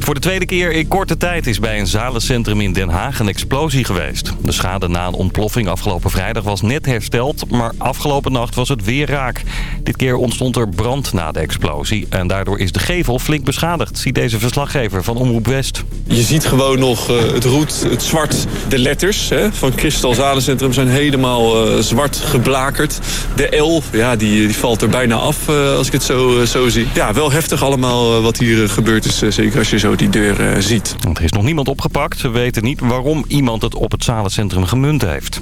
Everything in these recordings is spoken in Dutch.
Voor de tweede keer in korte tijd is bij een zalencentrum in Den Haag een explosie geweest. De schade na een ontploffing afgelopen vrijdag was net hersteld, maar afgelopen nacht was het weer raak. Dit keer ontstond er brand na de explosie en daardoor is de gevel flink beschadigd, ziet deze verslaggever van Omroep West. Je ziet gewoon nog uh, het roet, het zwart, de letters hè, van Kristal Zalencentrum zijn helemaal uh, zwart geblakerd. De L, ja, die, die valt er bijna af uh, als ik het zo, zo zie. Ja, wel heftig allemaal wat hier gebeurd is, zeker als je zo die deur ziet. Want er is nog niemand opgepakt. Ze weten niet waarom iemand het op het Zalencentrum gemunt heeft.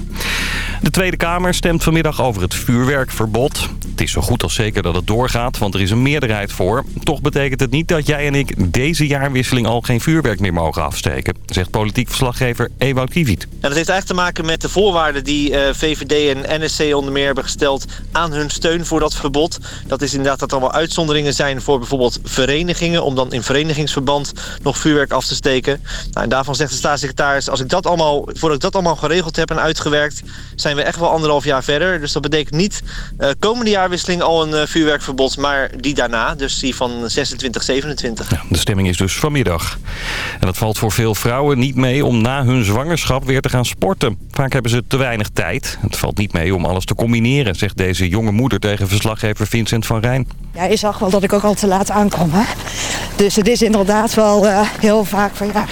De Tweede Kamer stemt vanmiddag over het vuurwerkverbod. Het is zo goed als zeker dat het doorgaat, want er is een meerderheid voor. Toch betekent het niet dat jij en ik deze jaarwisseling al geen vuurwerk meer mogen afsteken, zegt politiek verslaggever Ewout Kiviet. En dat heeft eigenlijk te maken met de voorwaarden die uh, VVD en NSC onder meer hebben gesteld aan hun steun voor dat verbod. Dat is inderdaad dat er wel uitzonderingen zijn voor bijvoorbeeld verenigingen, om dan in verenigingsverband nog vuurwerk af te steken. Nou, en daarvan zegt de staatssecretaris, als ik dat allemaal, voordat ik dat allemaal geregeld heb en uitgewerkt, zijn we echt wel anderhalf jaar verder. Dus dat betekent niet uh, komende jaarwisseling al een uh, vuurwerkverbod, maar die daarna, dus die van 26, 27. Ja, de stemming is dus vanmiddag. En dat valt voor veel vrouwen niet mee om na hun zwangerschap weer te gaan sporten. Vaak hebben ze te weinig tijd. Het valt niet mee om alles te combineren, zegt deze jonge moeder tegen verslaggever Vincent van Rijn. Ja, je zag wel dat ik ook al te laat aankom. Hè? Dus het is inderdaad wel uh, heel vaak van ja,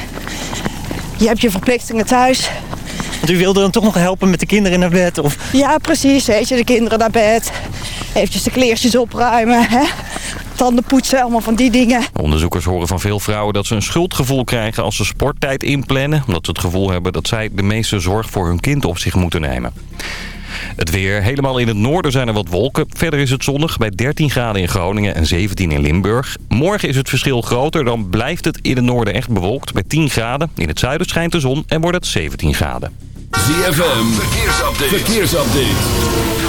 je hebt je verplichtingen thuis. Want u wilde dan toch nog helpen met de kinderen naar bed? Of? Ja, precies. Weet je, de kinderen naar bed. Eventjes de kleertjes opruimen. Hè? Tanden poetsen, allemaal van die dingen. Onderzoekers horen van veel vrouwen dat ze een schuldgevoel krijgen als ze sporttijd inplannen. Omdat ze het gevoel hebben dat zij de meeste zorg voor hun kind op zich moeten nemen. Het weer. Helemaal in het noorden zijn er wat wolken. Verder is het zonnig bij 13 graden in Groningen en 17 in Limburg. Morgen is het verschil groter. Dan blijft het in het noorden echt bewolkt bij 10 graden. In het zuiden schijnt de zon en wordt het 17 graden. ZFM. Verkeersupdate. Verkeersupdate.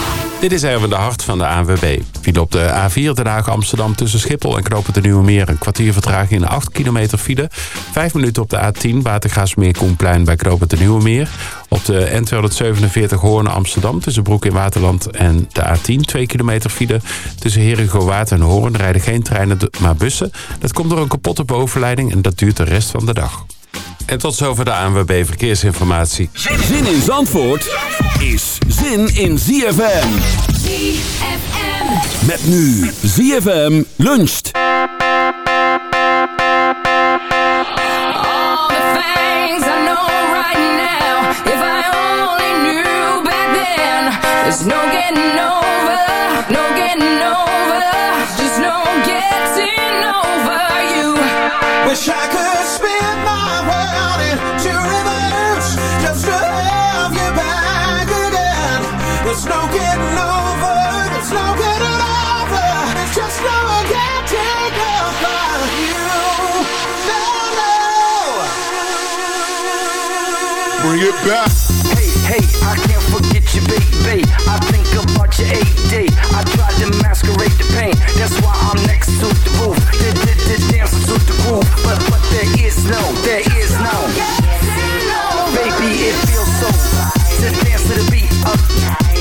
Dit is even de hart van de ANWB. File op de A4 Den Haag Amsterdam tussen Schiphol en Knopen de Nieuwe Meer. Een kwartier vertraging in 8 kilometer file. Vijf minuten op de A10 Watergaasmeer Koenplein bij Knopen de Nieuwe Meer. Op de N247 Hoorn Amsterdam tussen Broek in Waterland en de A10. 2 kilometer file tussen Herengowaard en Hoorn. rijden geen treinen maar bussen. Dat komt door een kapotte bovenleiding en dat duurt de rest van de dag. En tot zover de ANWB Verkeersinformatie. Zin in Zandvoort is zin in ZFM. ZFM. Met nu ZFM luncht. All the things I know right now. If I only knew back then. There's no getting over, no getting over. Just no getting over you. Wish I could Bring it back. Hey, hey, I can't forget you, baby. I think about your AD. I tried to masquerade the pain. That's why I'm next to the roof. The, the, the dancing to the groove. But, but there is no, there is no. Baby, it feels so right to dance to the beat of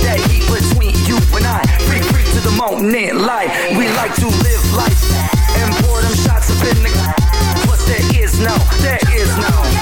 that heat between you and I. Free, free to the moment, light. We like to live life and pour them shots up in the. But there is no, there is no.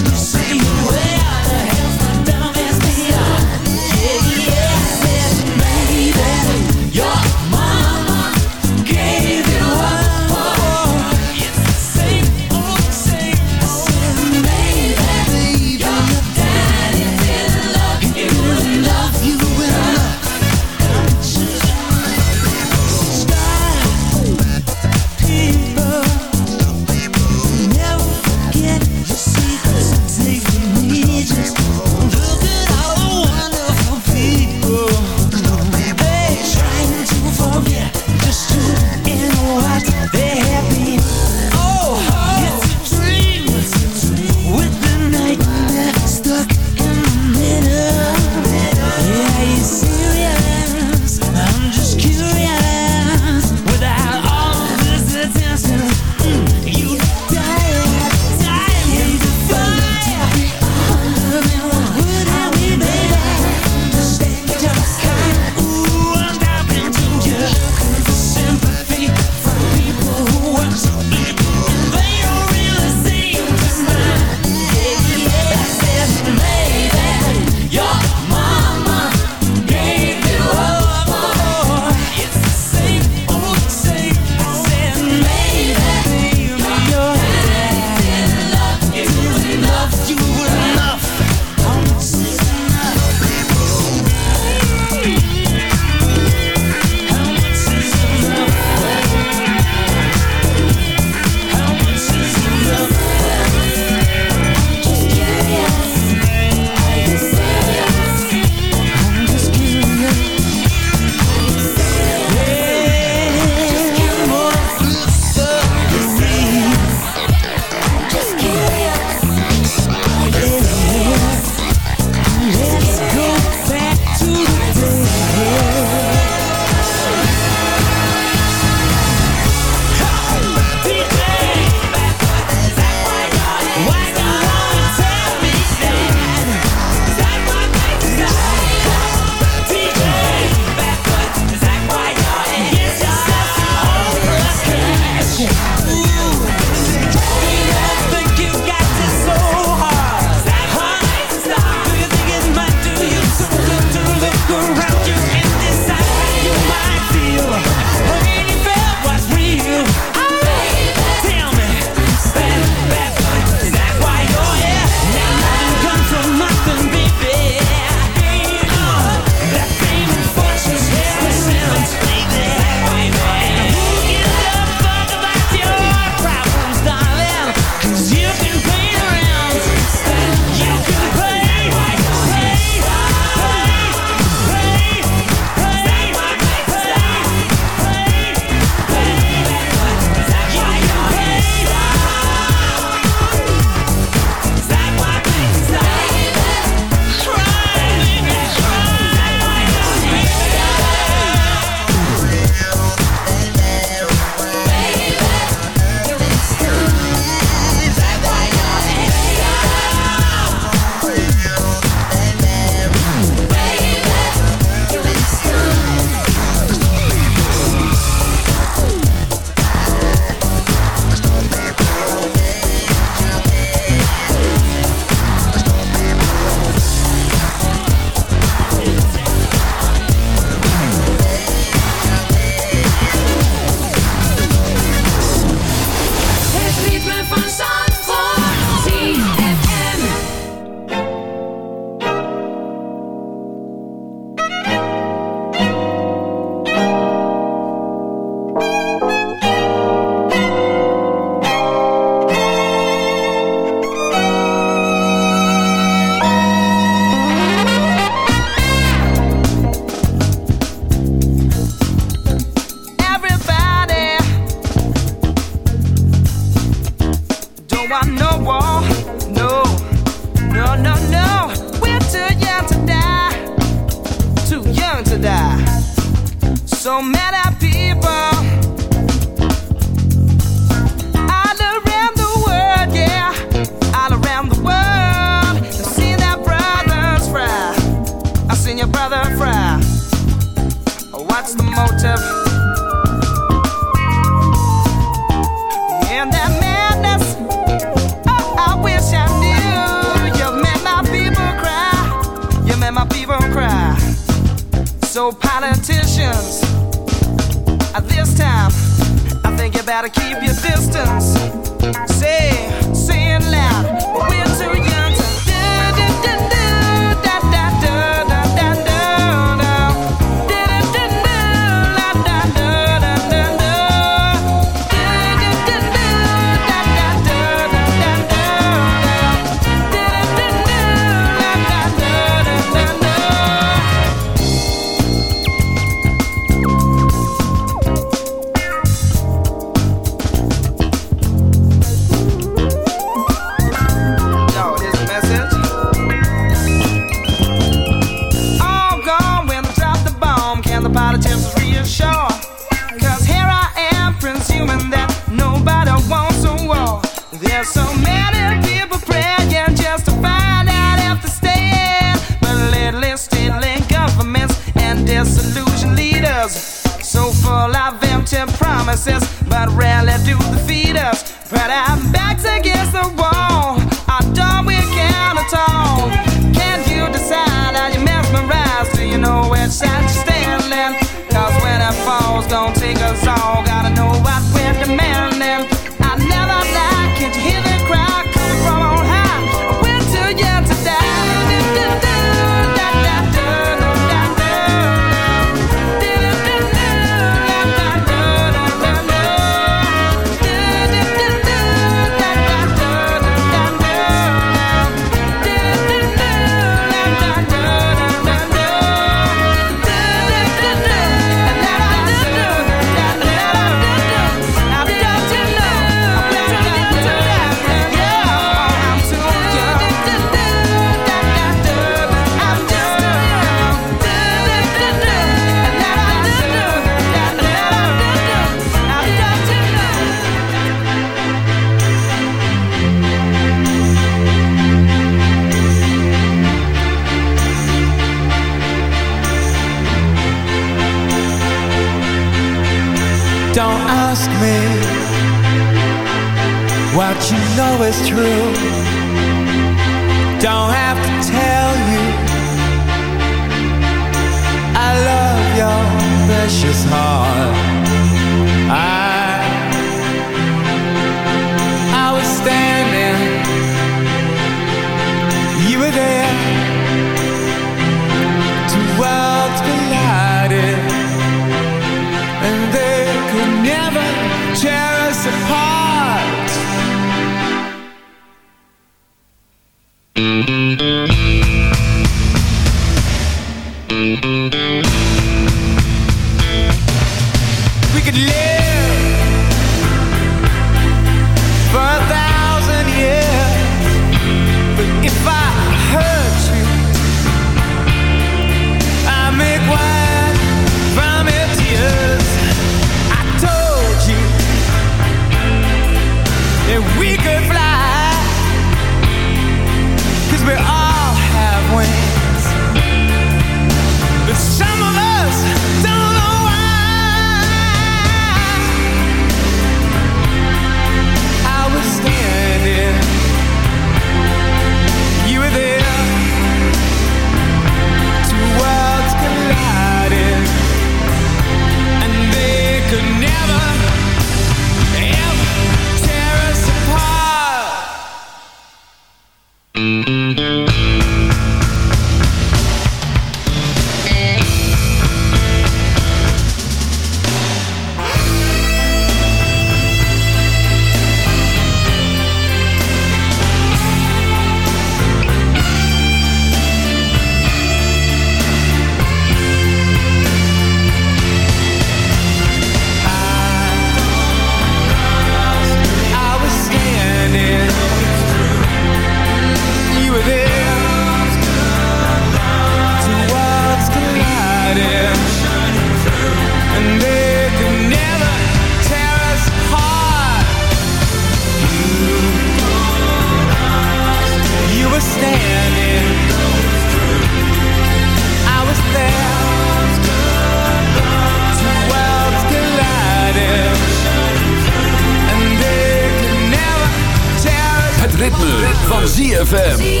ZFM.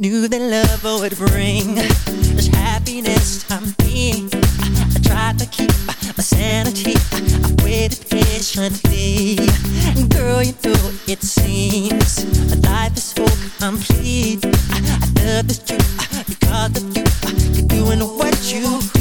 knew that love would bring this happiness I'm. I, tried to keep my sanity. I, waited patiently. And girl, you know it seems life is so complete. I, I love this truth because of you. You're doing what you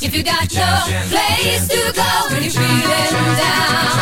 If you got no place to go when you're feeling down.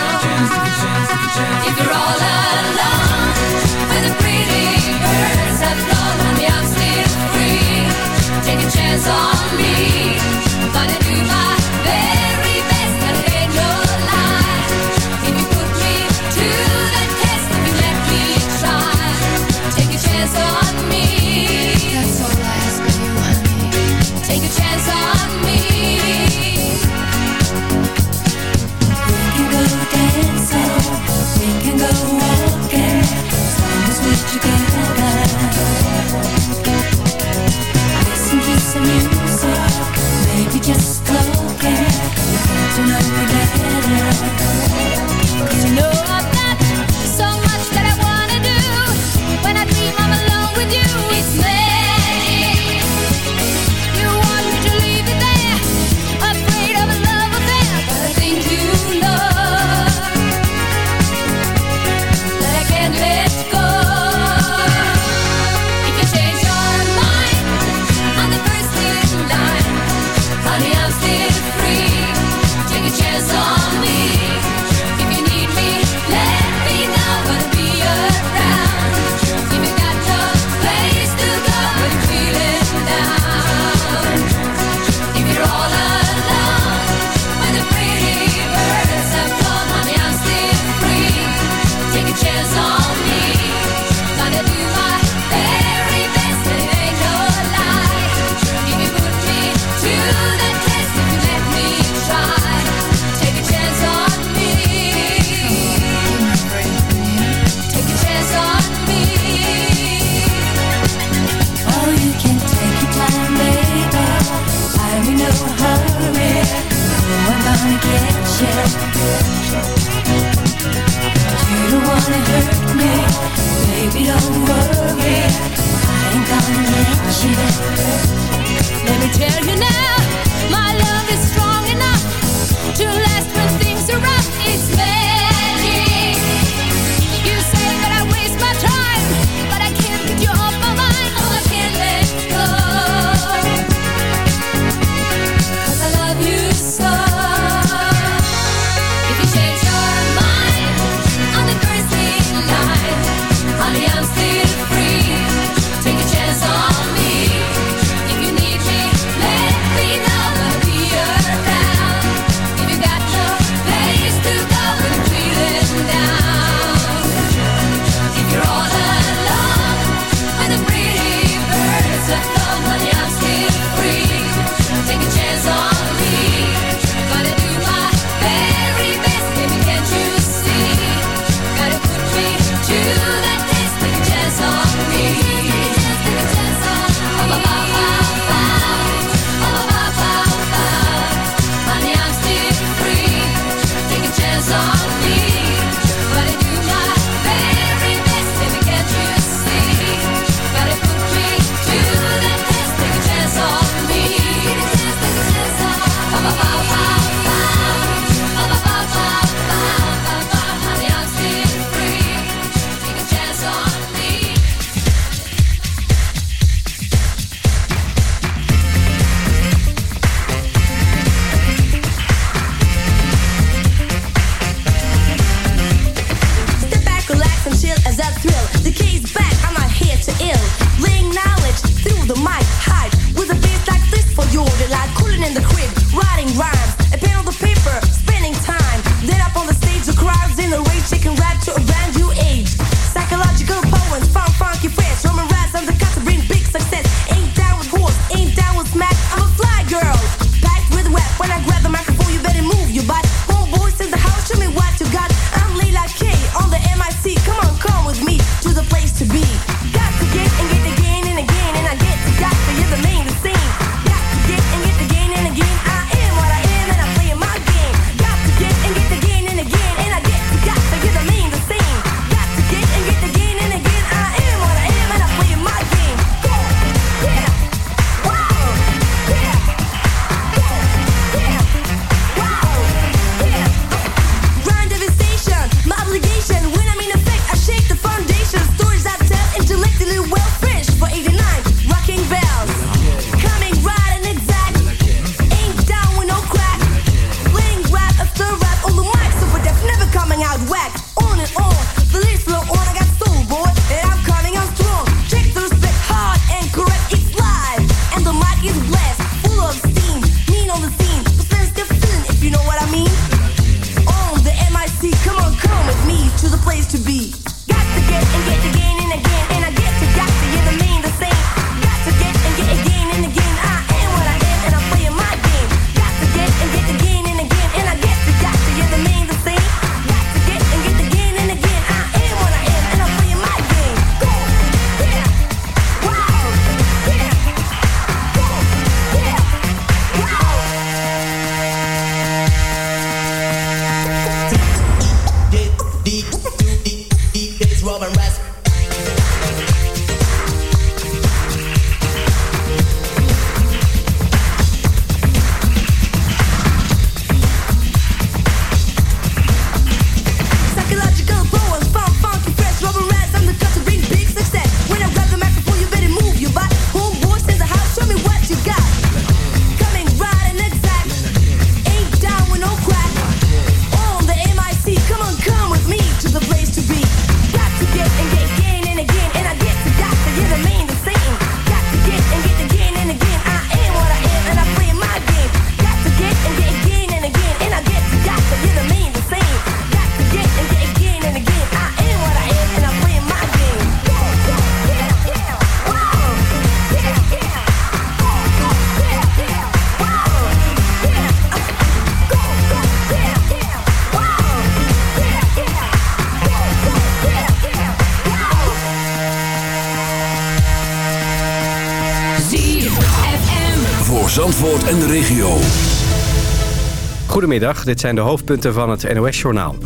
Goedemiddag, dit zijn de hoofdpunten van het NOS-journaal.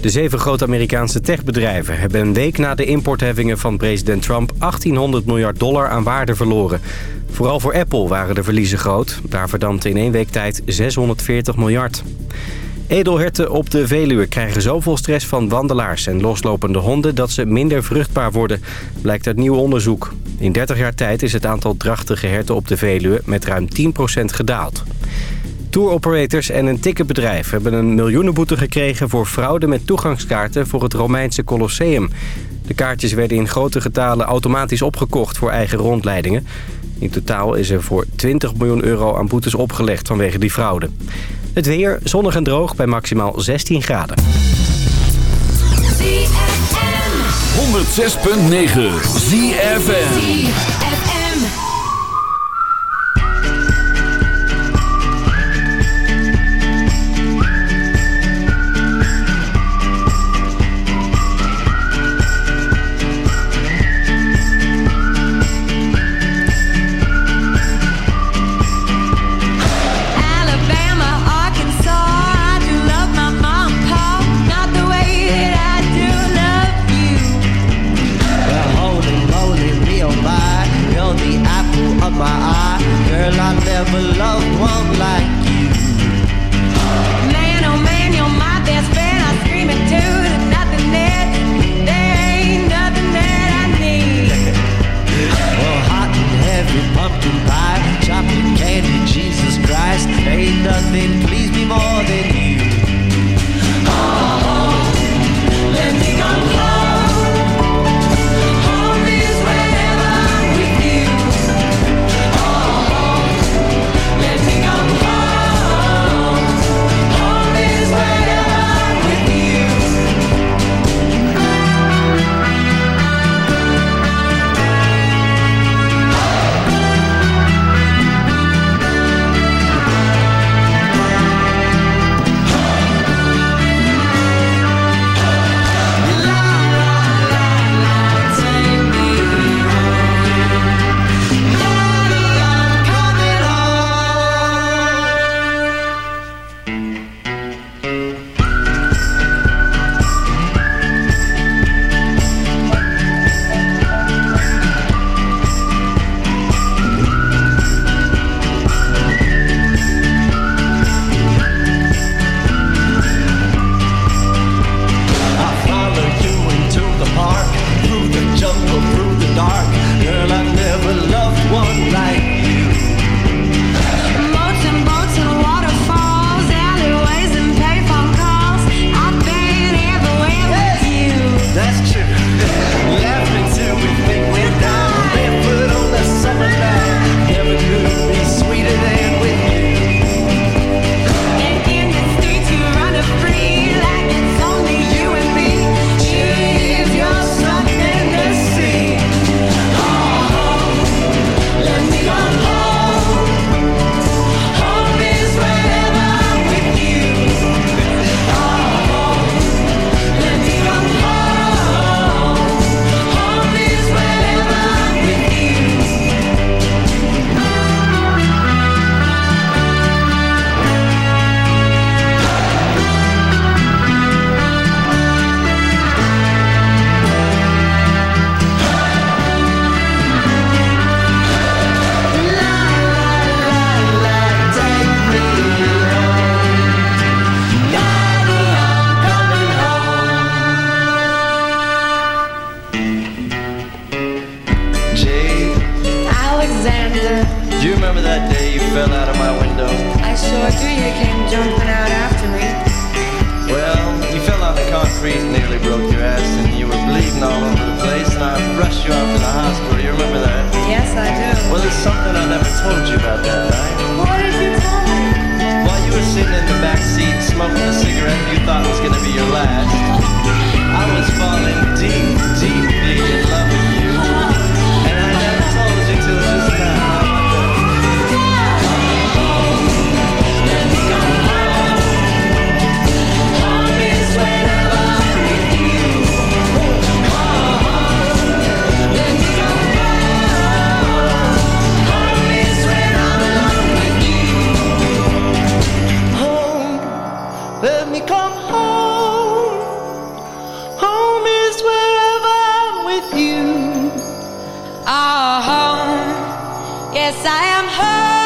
De zeven grote Amerikaanse techbedrijven hebben een week na de importheffingen van president Trump 1800 miljard dollar aan waarde verloren. Vooral voor Apple waren de verliezen groot. Daar verdampte in één week tijd 640 miljard. Edelherten op de Veluwe krijgen zoveel stress van wandelaars en loslopende honden dat ze minder vruchtbaar worden, blijkt uit nieuw onderzoek. In 30 jaar tijd is het aantal drachtige herten op de Veluwe met ruim 10% gedaald. Touroperators en een ticketbedrijf hebben een miljoenenboete gekregen voor fraude met toegangskaarten voor het Romeinse Colosseum. De kaartjes werden in grote getalen automatisch opgekocht voor eigen rondleidingen. In totaal is er voor 20 miljoen euro aan boetes opgelegd vanwege die fraude. Het weer zonnig en droog bij maximaal 16 graden. 106.9 ZFN I'm alive. Yes, I am home.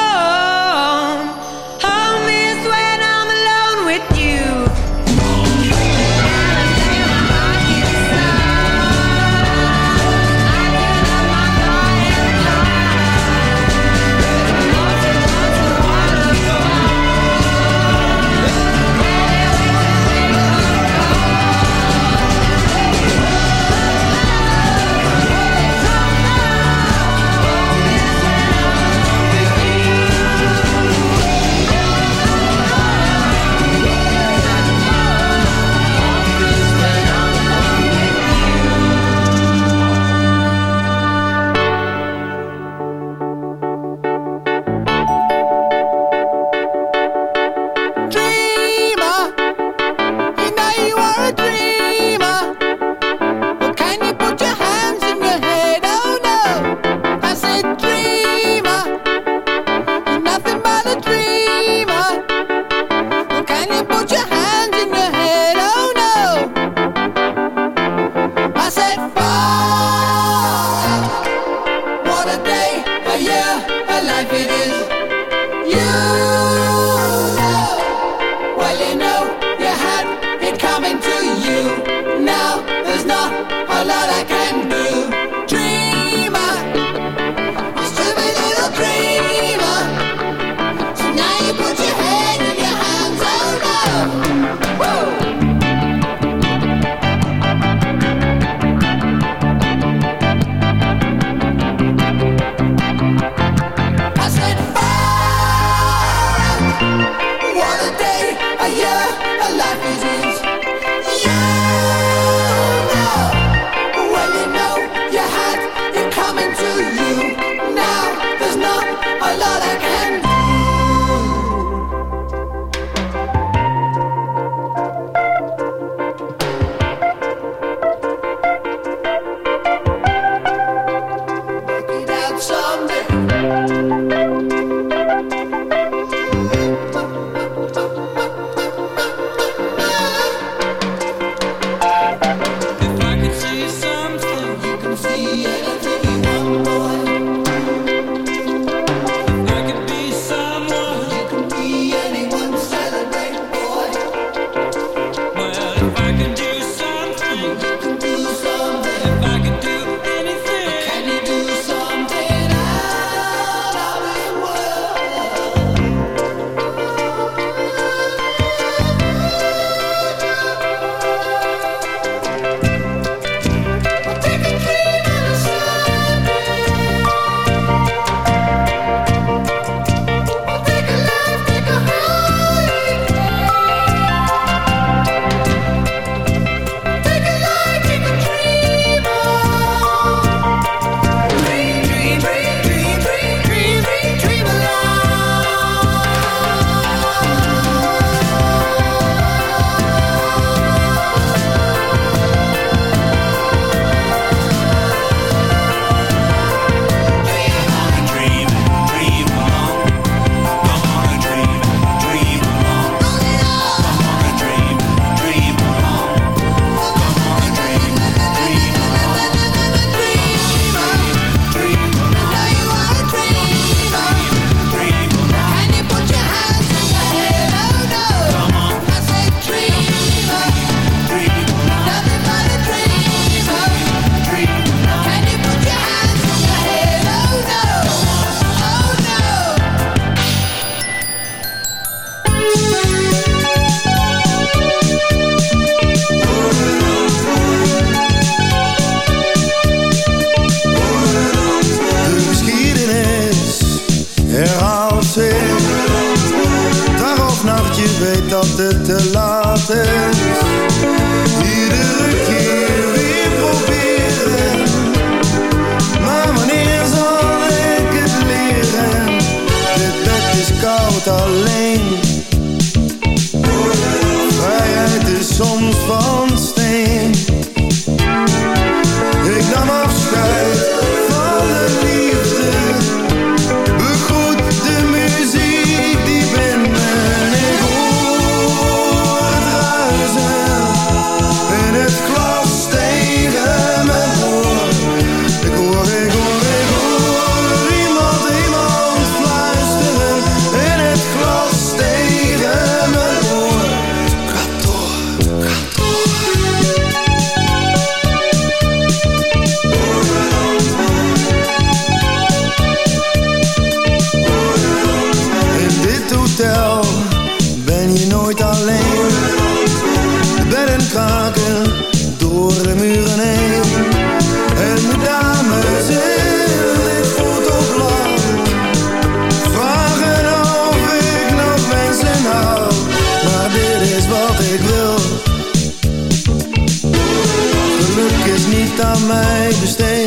is niet aan mij besteed.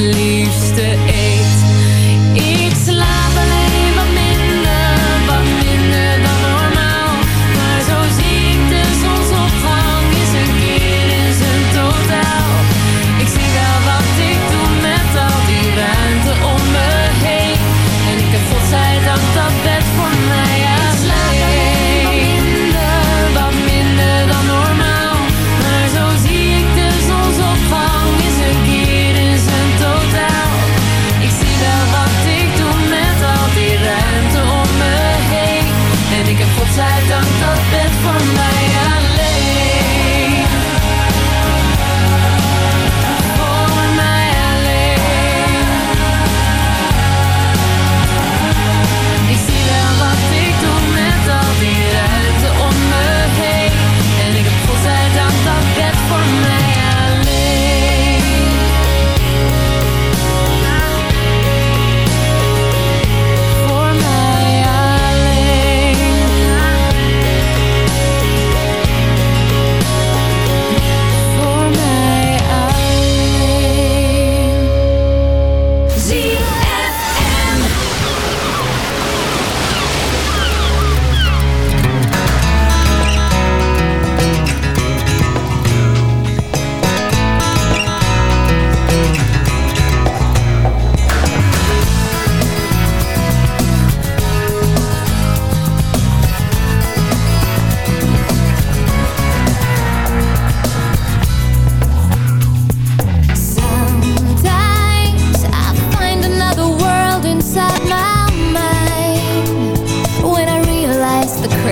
believe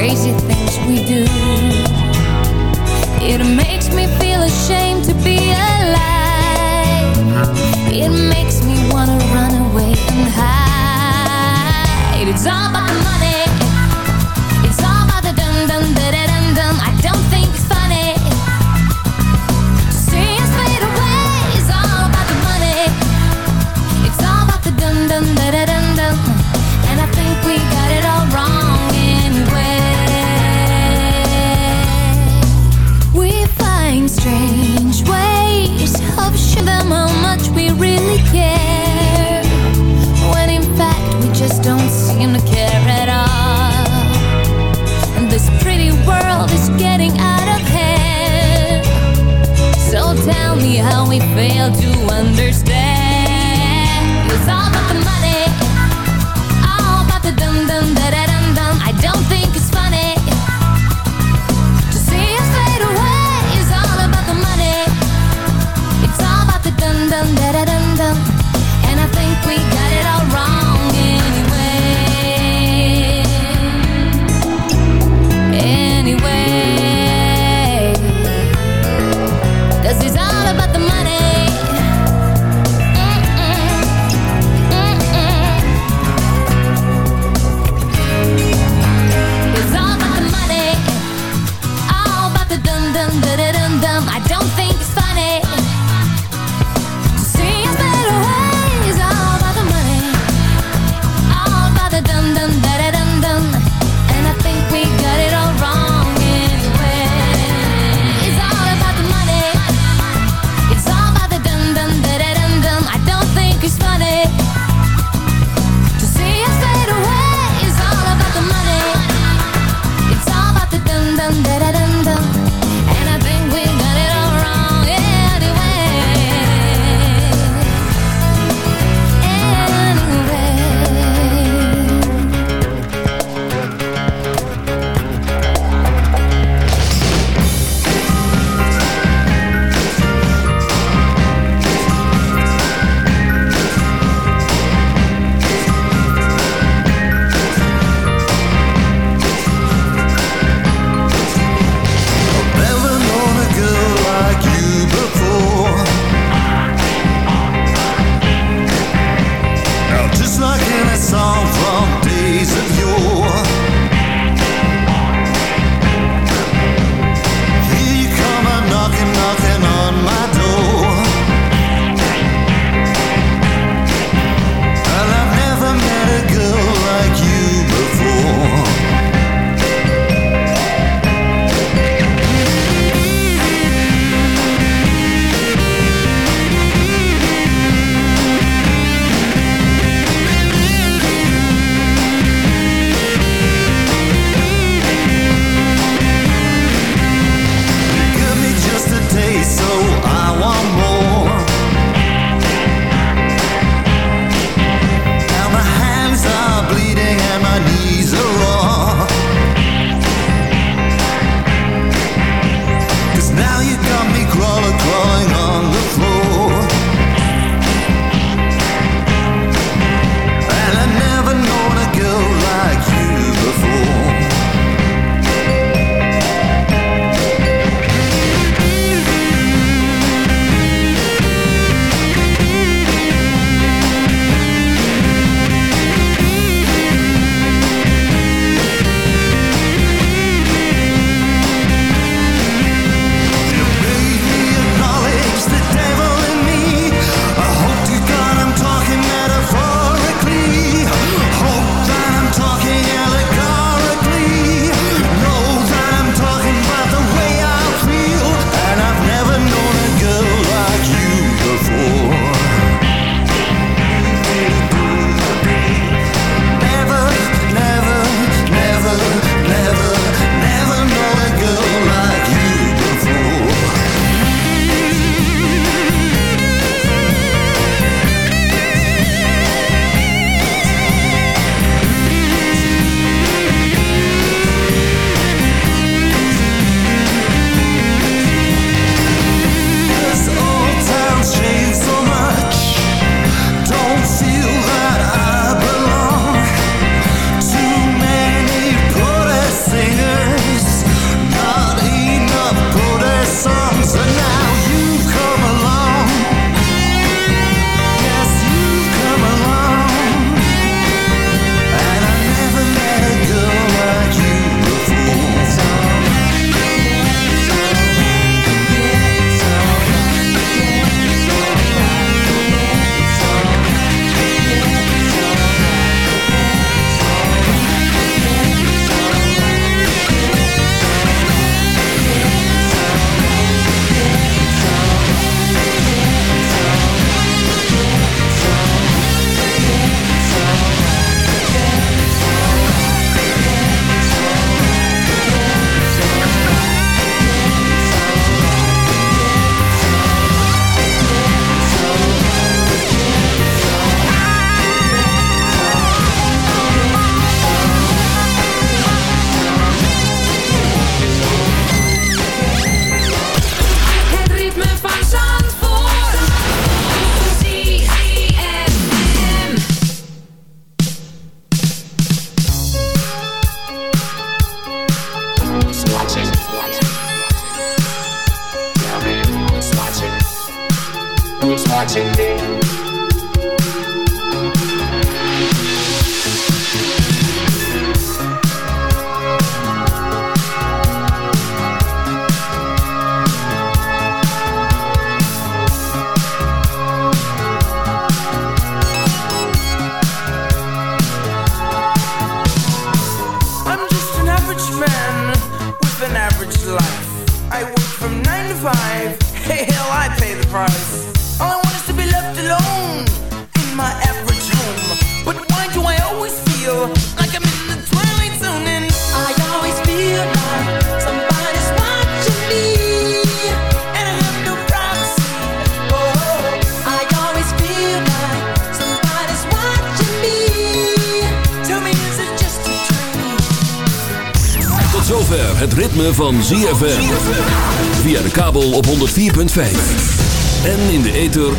crazy